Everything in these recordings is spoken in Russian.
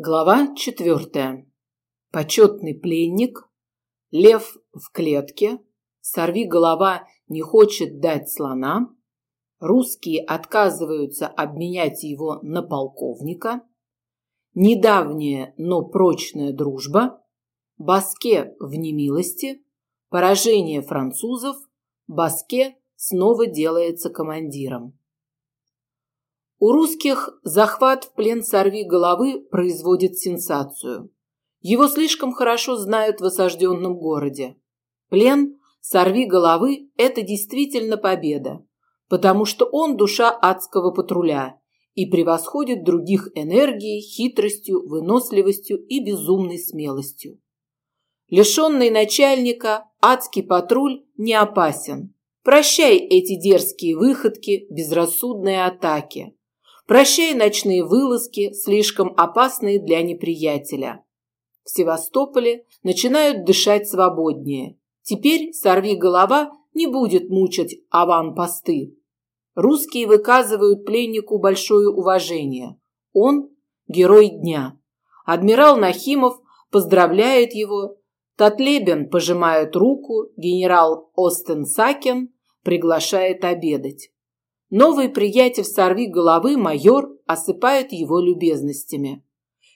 Глава четвертая. Почетный пленник, лев в клетке, сорви голова не хочет дать слона, русские отказываются обменять его на полковника, недавняя, но прочная дружба, Баске в немилости, поражение французов, Баске снова делается командиром. У русских захват в плен сорви головы производит сенсацию. Его слишком хорошо знают в осажденном городе. Плен сорви головы – это действительно победа, потому что он душа адского патруля и превосходит других энергией, хитростью, выносливостью и безумной смелостью. Лишенный начальника, адский патруль не опасен. Прощай эти дерзкие выходки, безрассудные атаки. Прощай ночные вылазки, слишком опасные для неприятеля. В Севастополе начинают дышать свободнее. Теперь сорви голова не будет мучать аванпосты. Русские выказывают пленнику большое уважение. Он – герой дня. Адмирал Нахимов поздравляет его. Татлебен пожимает руку, генерал Остен Сакен приглашает обедать. Новый приятель сорви головы майор осыпает его любезностями.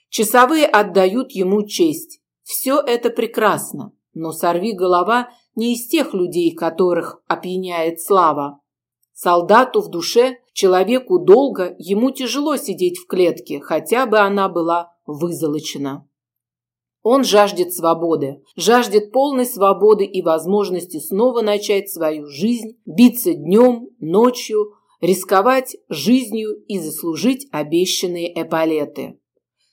Часовые отдают ему честь. Все это прекрасно, но сорви голова не из тех людей, которых опьяняет слава. Солдату в душе, человеку долго, ему тяжело сидеть в клетке, хотя бы она была вызолочена. Он жаждет свободы, жаждет полной свободы и возможности снова начать свою жизнь, биться днем, ночью, рисковать жизнью и заслужить обещанные эполеты.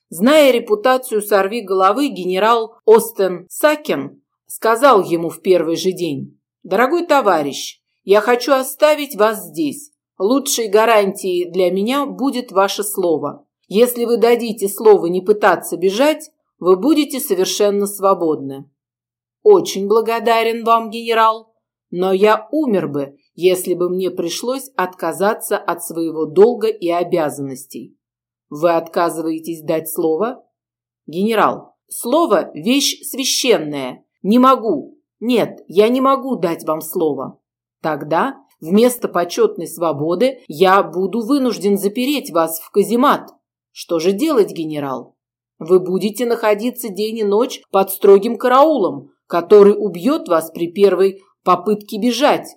Зная репутацию сорви головы, генерал Остен Сакен сказал ему в первый же день, «Дорогой товарищ, я хочу оставить вас здесь. Лучшей гарантией для меня будет ваше слово. Если вы дадите слово не пытаться бежать, вы будете совершенно свободны». «Очень благодарен вам, генерал, но я умер бы, если бы мне пришлось отказаться от своего долга и обязанностей. Вы отказываетесь дать слово? Генерал, слово – вещь священная. Не могу. Нет, я не могу дать вам слово. Тогда вместо почетной свободы я буду вынужден запереть вас в каземат. Что же делать, генерал? Вы будете находиться день и ночь под строгим караулом, который убьет вас при первой попытке бежать.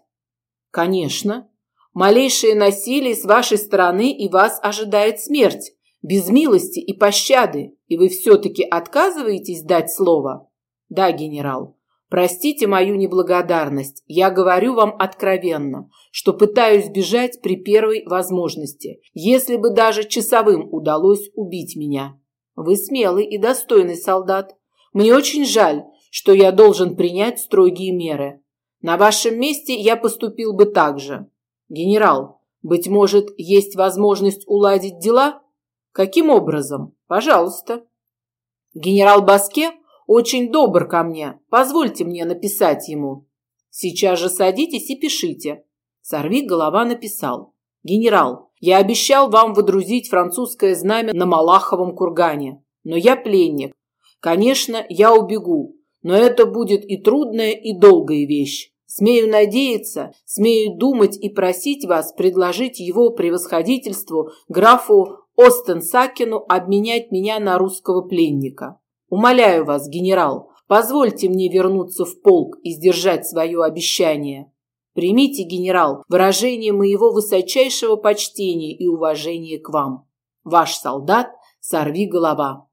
Конечно. Малейшее насилие с вашей стороны и вас ожидает смерть, без милости и пощады, и вы все-таки отказываетесь дать слово? Да, генерал. Простите мою неблагодарность. Я говорю вам откровенно, что пытаюсь бежать при первой возможности, если бы даже часовым удалось убить меня. Вы смелый и достойный солдат. Мне очень жаль, что я должен принять строгие меры. На вашем месте я поступил бы так же. Генерал, быть может, есть возможность уладить дела? Каким образом? Пожалуйста. Генерал Баске очень добр ко мне. Позвольте мне написать ему. Сейчас же садитесь и пишите. Сорви голова написал. Генерал, я обещал вам выдрузить французское знамя на Малаховом кургане, но я пленник. Конечно, я убегу, но это будет и трудная, и долгая вещь. Смею надеяться, смею думать и просить вас предложить его превосходительству графу Остенсакину обменять меня на русского пленника. Умоляю вас, генерал, позвольте мне вернуться в полк и сдержать свое обещание. Примите, генерал, выражение моего высочайшего почтения и уважения к вам. Ваш солдат Сорви голова.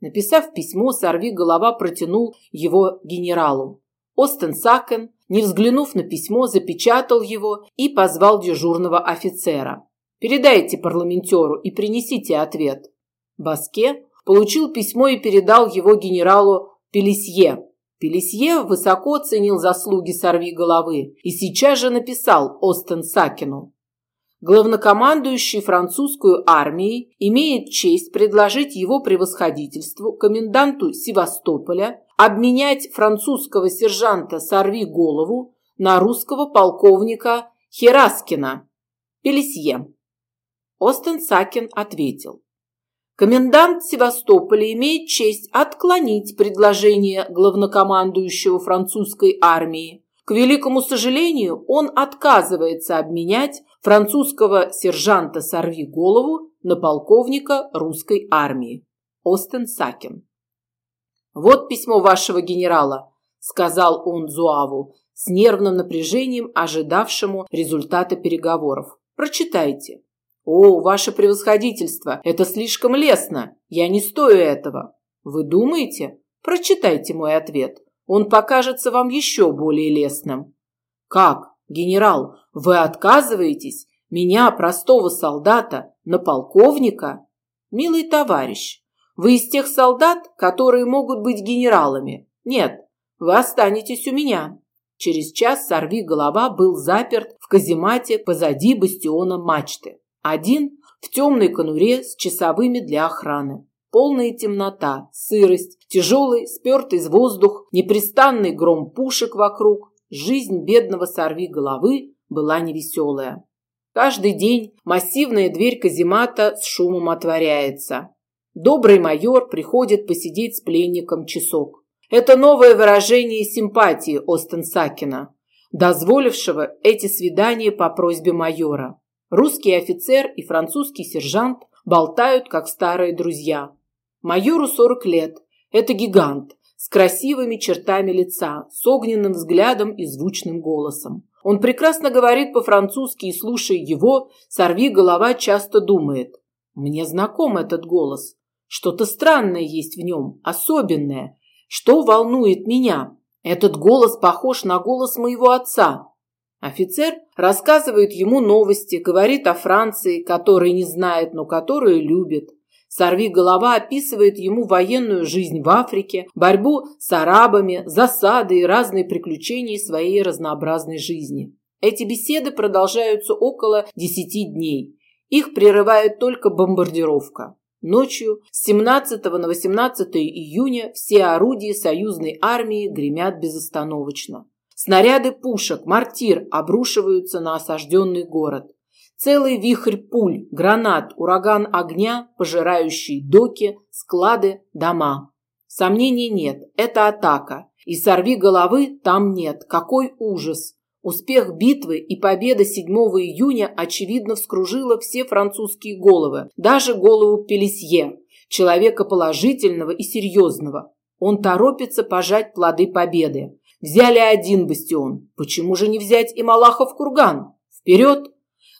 Написав письмо, Сорви голова протянул его генералу. Остенсакен не взглянув на письмо, запечатал его и позвал дежурного офицера. «Передайте парламентеру и принесите ответ». Баске получил письмо и передал его генералу Пелесье. Пелесье высоко ценил заслуги сорви головы и сейчас же написал Остен Сакину. Главнокомандующий французскую армией имеет честь предложить его превосходительству коменданту Севастополя обменять французского сержанта «Сорви голову» на русского полковника Хераскина. Пелесье. Остен Сакин ответил. Комендант Севастополя имеет честь отклонить предложение главнокомандующего французской армии. К великому сожалению, он отказывается обменять французского сержанта «Сорви голову» на полковника русской армии. Остен Сакин. «Вот письмо вашего генерала», – сказал он Зуаву, с нервным напряжением, ожидавшему результата переговоров. «Прочитайте». «О, ваше превосходительство, это слишком лестно. Я не стою этого». «Вы думаете?» «Прочитайте мой ответ. Он покажется вам еще более лестным». «Как, генерал, вы отказываетесь? Меня, простого солдата, на полковника?» «Милый товарищ, вы из тех солдат, которые могут быть генералами. Нет, вы останетесь у меня». Через час сорви голова был заперт в каземате позади бастиона мачты. Один в темной конуре с часовыми для охраны. Полная темнота, сырость, тяжелый, спертый из воздух, непрестанный гром пушек вокруг. Жизнь бедного сорви головы была невеселая. Каждый день массивная дверь каземата с шумом отворяется. Добрый майор приходит посидеть с пленником часок. Это новое выражение симпатии Остенсакина, дозволившего эти свидания по просьбе майора. Русский офицер и французский сержант болтают, как старые друзья. Майору 40 лет. Это гигант с красивыми чертами лица, с огненным взглядом и звучным голосом. Он прекрасно говорит по-французски и, слушая его, сорви голова часто думает. Мне знаком этот голос. Что-то странное есть в нем, особенное. Что волнует меня? Этот голос похож на голос моего отца. Офицер рассказывает ему новости, говорит о Франции, которую не знает, но которую любит. Сорви голова описывает ему военную жизнь в Африке, борьбу с арабами, засады и разные приключения своей разнообразной жизни. Эти беседы продолжаются около десяти дней. Их прерывает только бомбардировка. Ночью с 17 на 18 июня все орудия союзной армии гремят безостановочно. Снаряды пушек, мортир обрушиваются на осажденный город. Целый вихрь пуль, гранат, ураган огня, пожирающий доки, склады, дома. Сомнений нет, это атака. И сорви головы там нет. Какой ужас! Успех битвы и победа 7 июня очевидно вскружила все французские головы, даже голову Пелесье, человека положительного и серьезного. Он торопится пожать плоды победы. Взяли один бастион. Почему же не взять и Малахов курган? Вперед!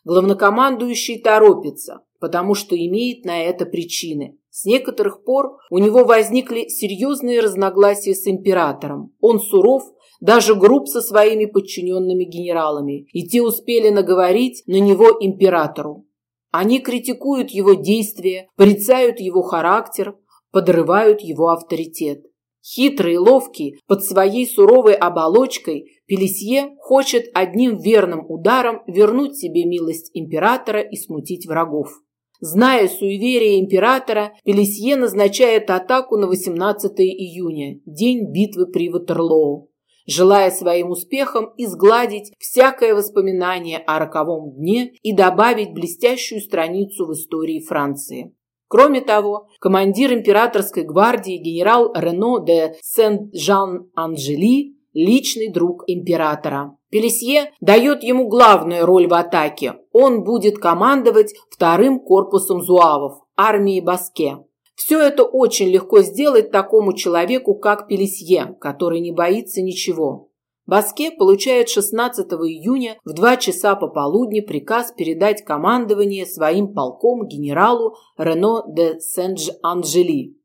Главнокомандующий торопится, потому что имеет на это причины. С некоторых пор у него возникли серьезные разногласия с императором. Он суров, даже груб со своими подчиненными генералами, и те успели наговорить на него императору. Они критикуют его действия, порицают его характер, подрывают его авторитет. Хитрый и ловкий, под своей суровой оболочкой, Пелесье хочет одним верным ударом вернуть себе милость императора и смутить врагов. Зная суеверие императора, Пелесье назначает атаку на 18 июня, день битвы при Ватерлоу, желая своим успехом изгладить всякое воспоминание о роковом дне и добавить блестящую страницу в истории Франции. Кроме того, командир императорской гвардии генерал Рено де Сент-Жан-Анжели – личный друг императора. Пелесье дает ему главную роль в атаке. Он будет командовать вторым корпусом зуавов, армии Баске. Все это очень легко сделать такому человеку, как Пелесье, который не боится ничего. Баске получает 16 июня в 2 часа пополудни приказ передать командование своим полком генералу Рено де Сен-Анжели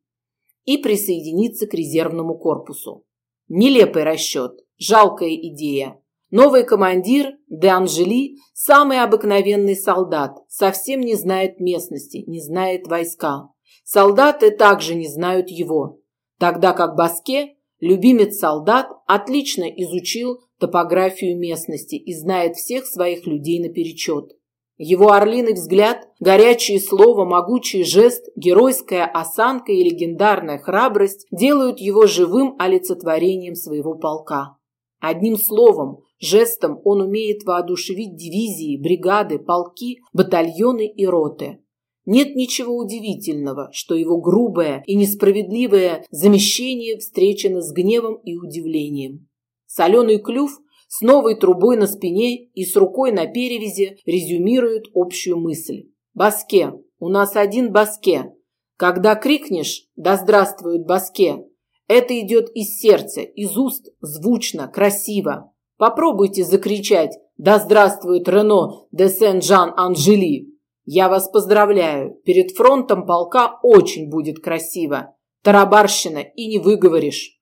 и присоединиться к резервному корпусу. Нелепый расчет, жалкая идея. Новый командир де Анжели – самый обыкновенный солдат, совсем не знает местности, не знает войска. Солдаты также не знают его, тогда как Баске Любимец солдат отлично изучил топографию местности и знает всех своих людей наперечет. Его орлиный взгляд, горячее слово, могучий жест, геройская осанка и легендарная храбрость делают его живым олицетворением своего полка. Одним словом, жестом он умеет воодушевить дивизии, бригады, полки, батальоны и роты. Нет ничего удивительного, что его грубое и несправедливое замещение встречено с гневом и удивлением. Соленый клюв с новой трубой на спине и с рукой на перевязи резюмирует общую мысль. «Баске, у нас один баске. Когда крикнешь «Да здравствует баске!», это идет из сердца, из уст, звучно, красиво. Попробуйте закричать «Да здравствует Рено де Сен-Жан-Анжели!» Я вас поздравляю. Перед фронтом полка очень будет красиво. Тарабарщина и не выговоришь.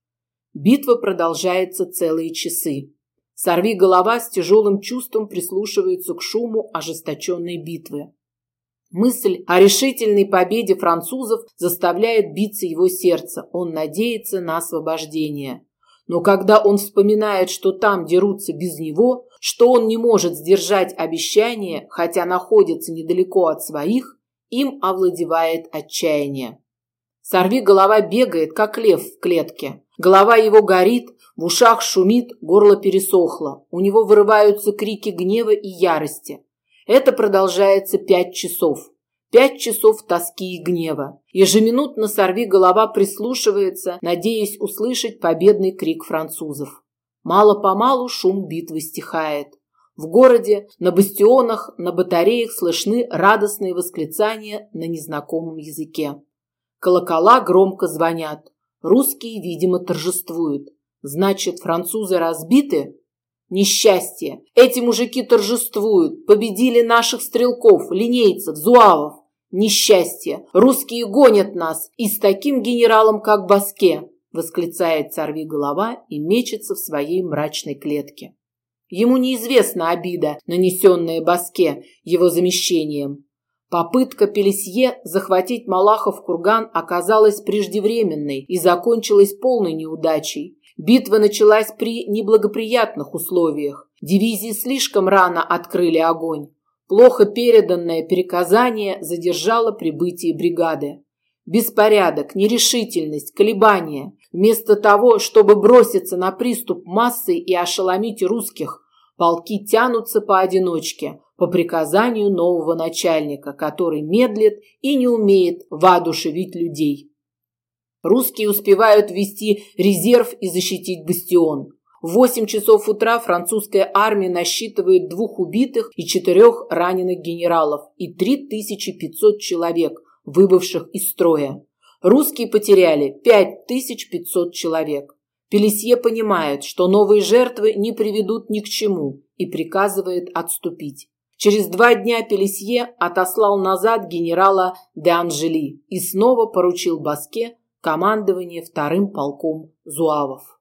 Битва продолжается целые часы. Сорви голова с тяжелым чувством прислушивается к шуму ожесточенной битвы. Мысль о решительной победе французов заставляет биться его сердце. Он надеется на освобождение. Но когда он вспоминает, что там дерутся без него, что он не может сдержать обещание, хотя находится недалеко от своих, им овладевает отчаяние. Сорви голова бегает, как лев в клетке. Голова его горит, в ушах шумит, горло пересохло. У него вырываются крики гнева и ярости. Это продолжается пять часов. Пять часов тоски и гнева. Ежеминутно сорви голова прислушивается, надеясь услышать победный крик французов. Мало-помалу шум битвы стихает. В городе, на бастионах, на батареях слышны радостные восклицания на незнакомом языке. Колокола громко звонят. Русские, видимо, торжествуют. Значит, французы разбиты? Несчастье. Эти мужики торжествуют. Победили наших стрелков, линейцев, зуавов. Несчастье. Русские гонят нас. И с таким генералом, как Баске. Восклицает сорви голова и мечется в своей мрачной клетке. Ему неизвестна обида, нанесенная Баске его замещением. Попытка Пелесье захватить Малахов курган оказалась преждевременной и закончилась полной неудачей. Битва началась при неблагоприятных условиях. Дивизии слишком рано открыли огонь. Плохо переданное приказание задержало прибытие бригады. Беспорядок, нерешительность, колебания. Вместо того, чтобы броситься на приступ массы и ошеломить русских, полки тянутся поодиночке, по приказанию нового начальника, который медлит и не умеет воодушевить людей. Русские успевают ввести резерв и защитить бастион. В 8 часов утра французская армия насчитывает двух убитых и четырех раненых генералов и 3500 человек, выбывших из строя. Русские потеряли 5500 человек. Пелесье понимает, что новые жертвы не приведут ни к чему и приказывает отступить. Через два дня Пелесье отослал назад генерала де Анжели и снова поручил Баске командование вторым полком зуавов.